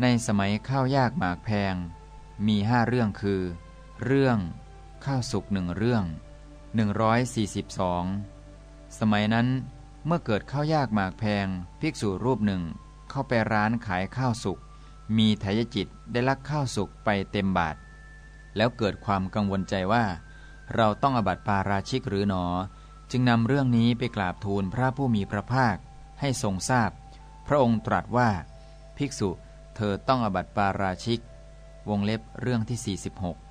ในสมัยข้าวยากหมากแพง มีห้าเรื่องคือ เรื่องข้าวสุกหนึ่งเรื่อง 142 สมัยนั้นเมื่อเกิดข้าวยากหมากแพง ภิกษุรูปหนึ่งเข้าไปร้านขายข้าวสุก มีทายจิตได้ลักข้าวสุกไปเต็มบาท แล้วเกิดความกังวลใจว่า เราต้องอบัติปาราชิกหรือหนอ จึงนำเรื่องนี้ไปกราบทูลพระผู้มีพระภาคให้ทรงทราบพพระองค์ตรัสว่า ภิกษุ เธอต้องอบัติปาราชิก วงเล็บเรื่องที่ 46